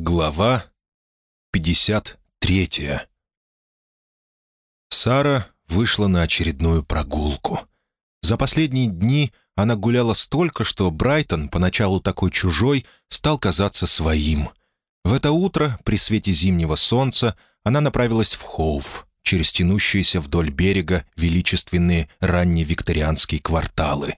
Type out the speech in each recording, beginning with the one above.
Глава 53 Сара вышла на очередную прогулку. За последние дни она гуляла столько, что Брайтон, поначалу такой чужой, стал казаться своим. В это утро, при свете зимнего солнца, она направилась в Хоув, через тянущиеся вдоль берега величественные ранневикторианские кварталы.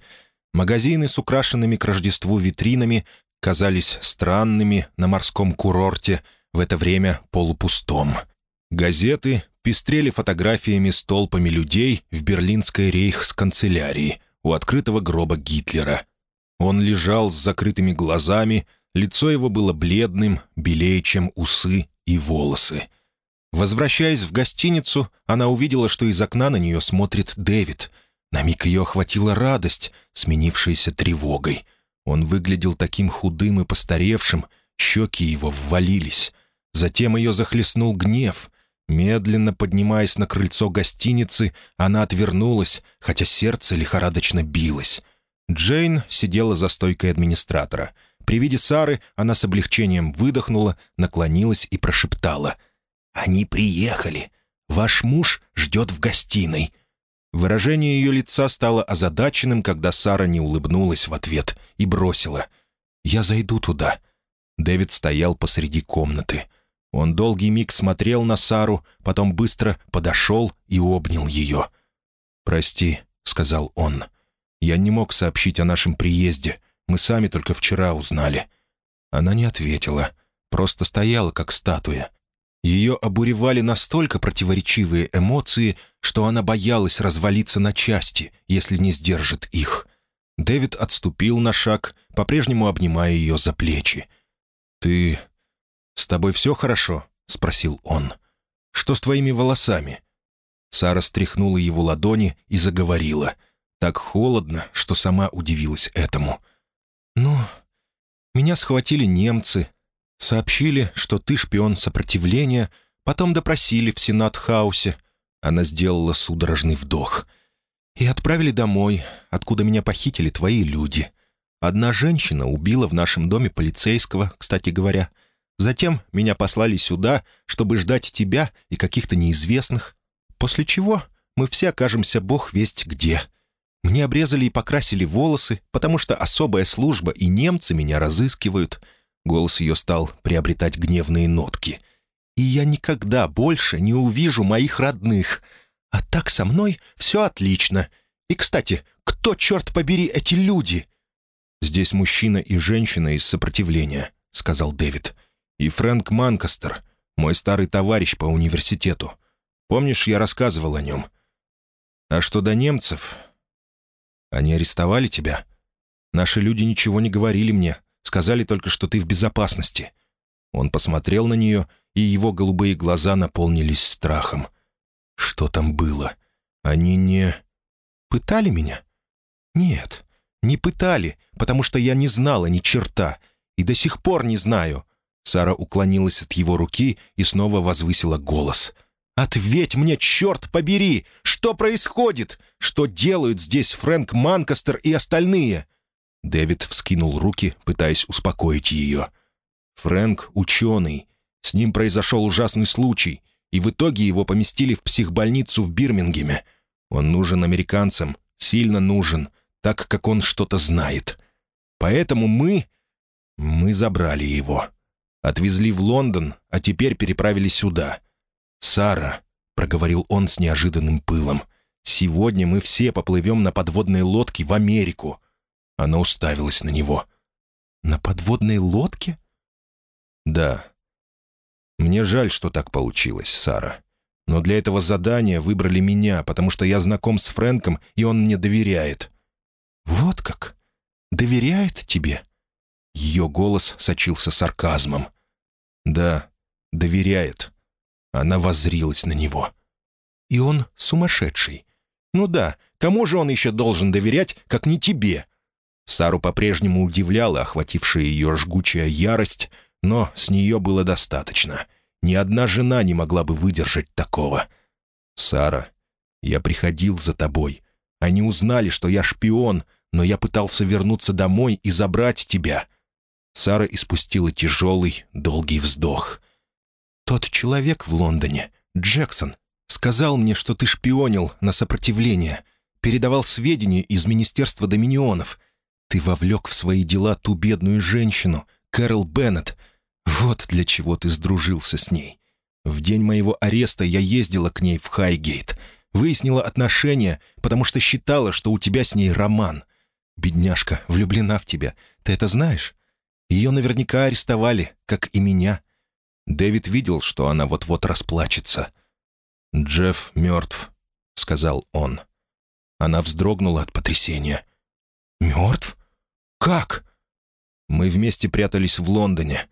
Магазины с украшенными к Рождеству витринами казались странными на морском курорте, в это время полупустом. Газеты пестрели фотографиями с толпами людей в берлинской рейхсканцелярии у открытого гроба Гитлера. Он лежал с закрытыми глазами, лицо его было бледным, белее, чем усы и волосы. Возвращаясь в гостиницу, она увидела, что из окна на нее смотрит Дэвид. На миг ее охватила радость, сменившаяся тревогой — он выглядел таким худым и постаревшим, щеки его ввалились. Затем ее захлестнул гнев. Медленно поднимаясь на крыльцо гостиницы, она отвернулась, хотя сердце лихорадочно билось. Джейн сидела за стойкой администратора. При виде Сары она с облегчением выдохнула, наклонилась и прошептала. «Они приехали. Ваш муж ждет в гостиной. Выражение ее лица стало озадаченным, когда Сара не улыбнулась в ответ и бросила. «Я зайду туда». Дэвид стоял посреди комнаты. Он долгий миг смотрел на Сару, потом быстро подошел и обнял ее. «Прости», — сказал он. «Я не мог сообщить о нашем приезде. Мы сами только вчера узнали». Она не ответила, просто стояла, как статуя. Ее обуревали настолько противоречивые эмоции, что она боялась развалиться на части, если не сдержит их. Дэвид отступил на шаг, по-прежнему обнимая ее за плечи. «Ты... с тобой все хорошо?» — спросил он. «Что с твоими волосами?» Сара стряхнула его ладони и заговорила. Так холодно, что сама удивилась этому. «Ну, меня схватили немцы, Сообщили, что ты шпион сопротивления, потом допросили в Сенат-хаусе. Она сделала судорожный вдох. И отправили домой, откуда меня похитили твои люди. Одна женщина убила в нашем доме полицейского, кстати говоря. Затем меня послали сюда, чтобы ждать тебя и каких-то неизвестных. После чего мы все окажемся бог весть где. Мне обрезали и покрасили волосы, потому что особая служба и немцы меня разыскивают — Голос ее стал приобретать гневные нотки. «И я никогда больше не увижу моих родных. А так со мной все отлично. И, кстати, кто, черт побери, эти люди?» «Здесь мужчина и женщина из сопротивления», — сказал Дэвид. «И Фрэнк Манкастер, мой старый товарищ по университету. Помнишь, я рассказывал о нем? А что до немцев? Они арестовали тебя? Наши люди ничего не говорили мне, Сказали только, что ты в безопасности». Он посмотрел на нее, и его голубые глаза наполнились страхом. «Что там было? Они не...» «Пытали меня?» «Нет, не пытали, потому что я не знала ни черта, и до сих пор не знаю». Сара уклонилась от его руки и снова возвысила голос. «Ответь мне, черт побери! Что происходит? Что делают здесь Фрэнк Манкастер и остальные?» Дэвид вскинул руки, пытаясь успокоить ее. «Фрэнк — ученый. С ним произошел ужасный случай, и в итоге его поместили в психбольницу в Бирмингеме. Он нужен американцам, сильно нужен, так как он что-то знает. Поэтому мы... мы забрали его. Отвезли в Лондон, а теперь переправили сюда. «Сара», — проговорил он с неожиданным пылом, — «сегодня мы все поплывем на подводной лодке в Америку». Она уставилась на него. «На подводной лодке?» «Да. Мне жаль, что так получилось, Сара. Но для этого задания выбрали меня, потому что я знаком с Фрэнком, и он мне доверяет». «Вот как? Доверяет тебе?» Ее голос сочился сарказмом. «Да, доверяет». Она воззрилась на него. «И он сумасшедший. Ну да, кому же он еще должен доверять, как не тебе?» Сару по-прежнему удивляла охватившая ее жгучая ярость, но с нее было достаточно. Ни одна жена не могла бы выдержать такого. «Сара, я приходил за тобой. Они узнали, что я шпион, но я пытался вернуться домой и забрать тебя». Сара испустила тяжелый, долгий вздох. «Тот человек в Лондоне, Джексон, сказал мне, что ты шпионил на сопротивление, передавал сведения из Министерства Доминионов. Ты вовлек в свои дела ту бедную женщину, Кэрол Беннет. Вот для чего ты сдружился с ней. В день моего ареста я ездила к ней в Хайгейт, выяснила отношения, потому что считала, что у тебя с ней роман. Бедняжка влюблена в тебя. Ты это знаешь? Ее наверняка арестовали, как и меня. Дэвид видел, что она вот-вот расплачется. «Джефф мертв», — сказал он. Она вздрогнула от потрясения. «Мертв? Как?» «Мы вместе прятались в Лондоне.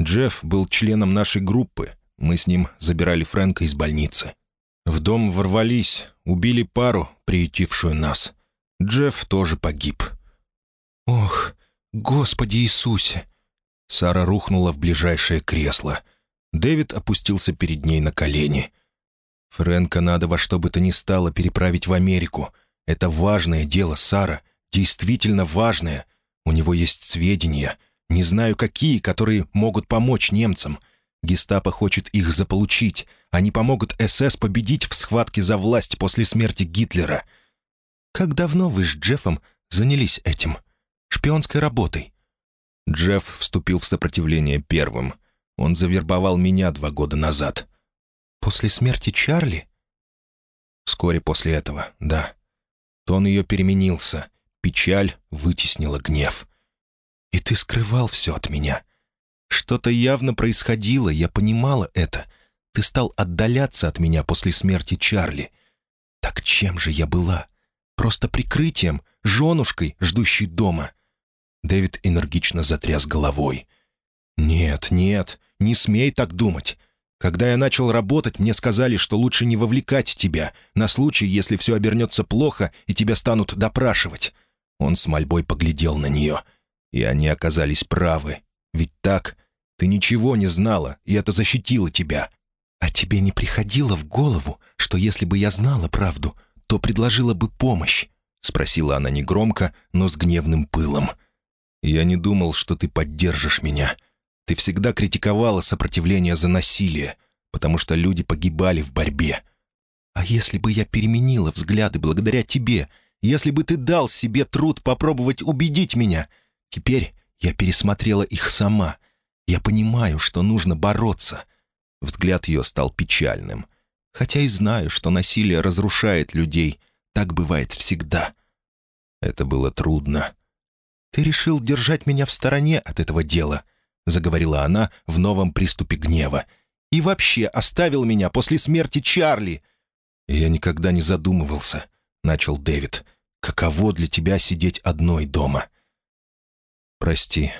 Джефф был членом нашей группы. Мы с ним забирали Фрэнка из больницы. В дом ворвались, убили пару, приютившую нас. Джефф тоже погиб. «Ох, Господи Иисусе!» Сара рухнула в ближайшее кресло. Дэвид опустился перед ней на колени. «Фрэнка надо во что бы то ни стало переправить в Америку. Это важное дело, Сара, действительно важное. У него есть сведения, не знаю какие, которые могут помочь немцам. Гестапо хочет их заполучить. Они помогут СС победить в схватке за власть после смерти Гитлера. Как давно вы с Джеффом занялись этим? Шпионской работой?» Джефф вступил в сопротивление первым. Он завербовал меня два года назад. «После смерти Чарли?» Вскоре после этого, да. Тон ее переменился. Печаль вытеснила гнев. «И ты скрывал все от меня. Что-то явно происходило, я понимала это. Ты стал отдаляться от меня после смерти Чарли. Так чем же я была? Просто прикрытием, женушкой, ждущей дома?» Дэвид энергично затряс головой. «Нет, нет, не смей так думать. Когда я начал работать, мне сказали, что лучше не вовлекать тебя, на случай, если все обернется плохо и тебя станут допрашивать». Он с мольбой поглядел на нее. И они оказались правы. Ведь так? Ты ничего не знала, и это защитило тебя. А тебе не приходило в голову, что если бы я знала правду, то предложила бы помощь?» — спросила она негромко, но с гневным пылом. «Я не думал, что ты поддержишь меня. Ты всегда критиковала сопротивление за насилие, потому что люди погибали в борьбе. А если бы я переменила взгляды благодаря тебе, если бы ты дал себе труд попробовать убедить меня, теперь я пересмотрела их сама. Я понимаю, что нужно бороться». Взгляд ее стал печальным. «Хотя и знаю, что насилие разрушает людей. Так бывает всегда». Это было трудно. «Ты решил держать меня в стороне от этого дела», — заговорила она в новом приступе гнева. «И вообще оставил меня после смерти Чарли». «Я никогда не задумывался», — начал Дэвид. «Каково для тебя сидеть одной дома?» «Прости».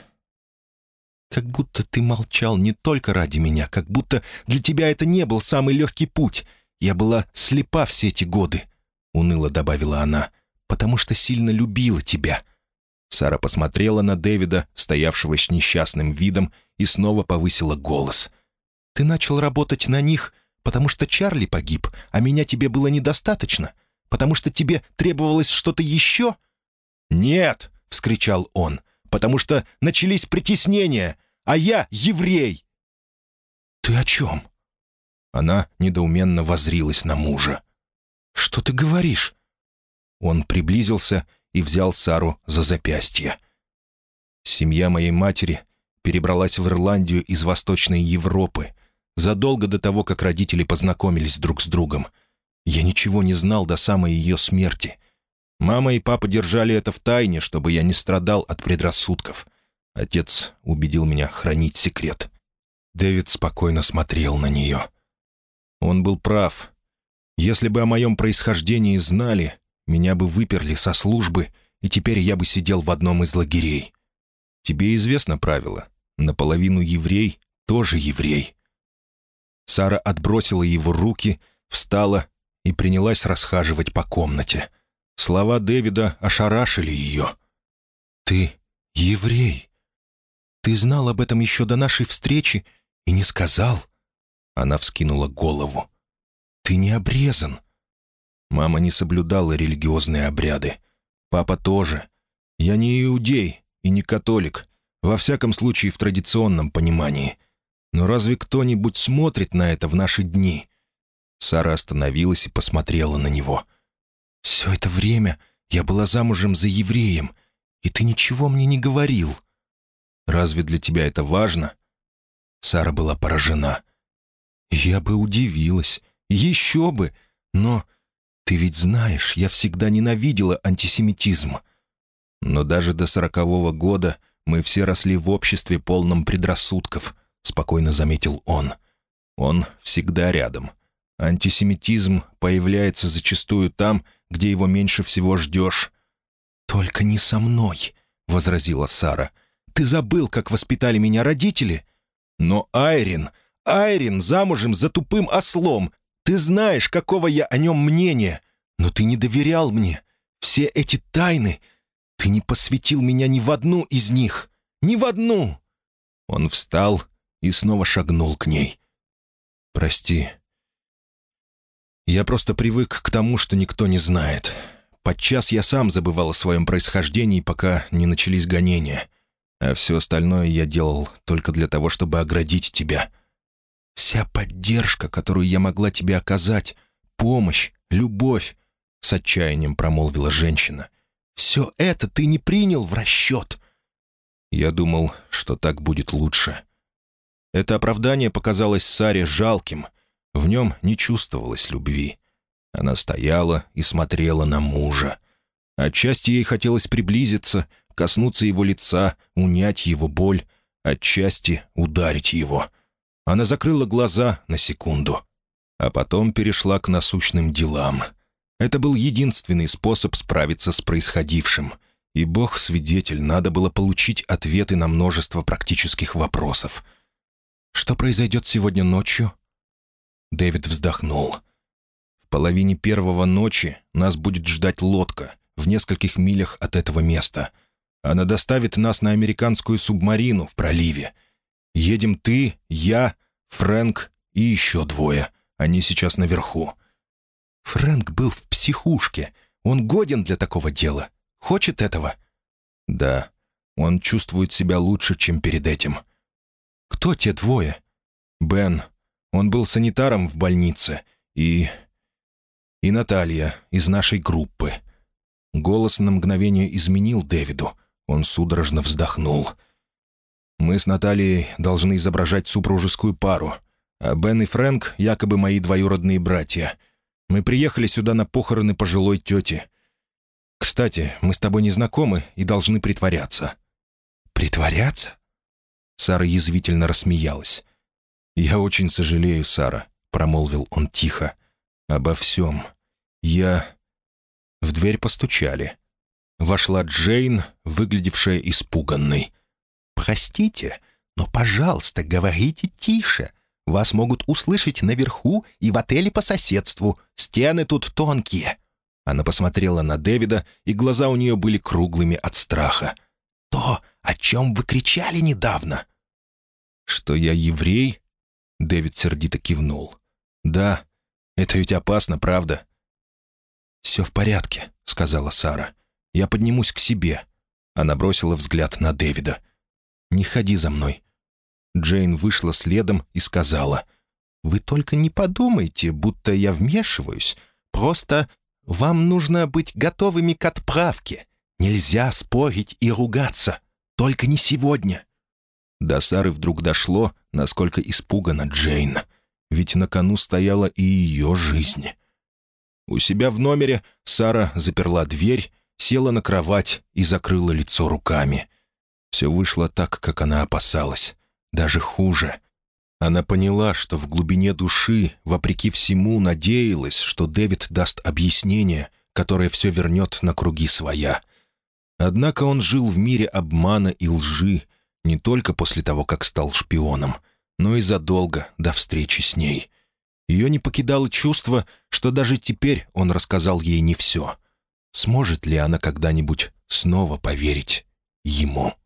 «Как будто ты молчал не только ради меня, как будто для тебя это не был самый легкий путь. Я была слепа все эти годы», — уныло добавила она, «потому что сильно любила тебя». Сара посмотрела на Дэвида, стоявшего с несчастным видом, и снова повысила голос. «Ты начал работать на них, потому что Чарли погиб, а меня тебе было недостаточно? Потому что тебе требовалось что-то еще?» «Нет!» — вскричал он. «Потому что начались притеснения, а я еврей!» «Ты о чем?» Она недоуменно возрилась на мужа. «Что ты говоришь?» Он приблизился и взял Сару за запястье. Семья моей матери перебралась в Ирландию из Восточной Европы задолго до того, как родители познакомились друг с другом. Я ничего не знал до самой ее смерти. Мама и папа держали это в тайне, чтобы я не страдал от предрассудков. Отец убедил меня хранить секрет. Дэвид спокойно смотрел на нее. Он был прав. Если бы о моем происхождении знали, меня бы выперли со службы, и теперь я бы сидел в одном из лагерей. Тебе известно правило. Наполовину еврей, тоже еврей. Сара отбросила его руки, встала и принялась расхаживать по комнате. Слова Дэвида ошарашили ее. «Ты еврей. Ты знал об этом еще до нашей встречи и не сказал?» Она вскинула голову. «Ты не обрезан. Мама не соблюдала религиозные обряды. Папа тоже. Я не иудей и не католик. Во всяком случае, в традиционном понимании. Но разве кто-нибудь смотрит на это в наши дни?» Сара остановилась и посмотрела на него. «Все это время я была замужем за евреем, и ты ничего мне не говорил. Разве для тебя это важно?» Сара была поражена. «Я бы удивилась. Еще бы. Но ты ведь знаешь, я всегда ненавидела антисемитизм. Но даже до сорокового года мы все росли в обществе, полном предрассудков», — спокойно заметил он. «Он всегда рядом. Антисемитизм появляется зачастую там, где его меньше всего ждешь». «Только не со мной», — возразила Сара. «Ты забыл, как воспитали меня родители?» «Но Айрин, Айрин замужем за тупым ослом. Ты знаешь, какого я о нем мнения. Но ты не доверял мне. Все эти тайны... Ты не посвятил меня ни в одну из них. Ни в одну!» Он встал и снова шагнул к ней. «Прости. Я просто привык к тому, что никто не знает. Подчас я сам забывал о своем происхождении, пока не начались гонения. А все остальное я делал только для того, чтобы оградить тебя. Вся поддержка, которую я могла тебе оказать, помощь, любовь, — с отчаянием промолвила женщина. «Все это ты не принял в расчет». Я думал, что так будет лучше. Это оправдание показалось Саре жалким. Нем не чувствовалось любви. Она стояла и смотрела на мужа. Отчасти ей хотелось приблизиться, коснуться его лица, унять его боль, отчасти ударить его. Она закрыла глаза на секунду, а потом перешла к насущным делам. Это был единственный способ справиться с происходившим. И бог-свидетель, надо было получить ответы на множество практических вопросов. «Что произойдет сегодня ночью?» Дэвид вздохнул. «В половине первого ночи нас будет ждать лодка в нескольких милях от этого места. Она доставит нас на американскую субмарину в проливе. Едем ты, я, Фрэнк и еще двое. Они сейчас наверху. Фрэнк был в психушке. Он годен для такого дела. Хочет этого?» «Да. Он чувствует себя лучше, чем перед этим». «Кто те двое?» «Бен. Он был санитаром в больнице. И... и Наталья из нашей группы». Голос на мгновение изменил Дэвиду. Он судорожно вздохнул. «Мы с Натальей должны изображать супружескую пару, а Бен и Фрэнк — якобы мои двоюродные братья. Мы приехали сюда на похороны пожилой тети. Кстати, мы с тобой не знакомы и должны притворяться». «Притворяться?» Сара язвительно рассмеялась. «Я очень сожалею, Сара», — промолвил он тихо. «Обо всем. Я...» В дверь постучали. Вошла Джейн, выглядевшая испуганной. «Простите, но, пожалуйста, говорите тише. Вас могут услышать наверху и в отеле по соседству. Стены тут тонкие». Она посмотрела на Дэвида, и глаза у нее были круглыми от страха. «То, о чем вы кричали недавно?» «Что я еврей?» Дэвид сердито кивнул. «Да, это ведь опасно, правда?» «Все в порядке», — сказала Сара. «Я поднимусь к себе». Она бросила взгляд на Дэвида. «Не ходи за мной. Джейн вышла следом и сказала, «Вы только не подумайте, будто я вмешиваюсь. Просто вам нужно быть готовыми к отправке. Нельзя спорить и ругаться. Только не сегодня». До Сары вдруг дошло, насколько испугана Джейн. Ведь на кону стояла и ее жизнь. У себя в номере Сара заперла дверь, села на кровать и закрыла лицо руками. Все вышло так, как она опасалась. Даже хуже. Она поняла, что в глубине души, вопреки всему, надеялась, что Дэвид даст объяснение, которое все вернет на круги своя. Однако он жил в мире обмана и лжи не только после того, как стал шпионом, но и задолго до встречи с ней. Ее не покидало чувство, что даже теперь он рассказал ей не все. Сможет ли она когда-нибудь снова поверить ему?»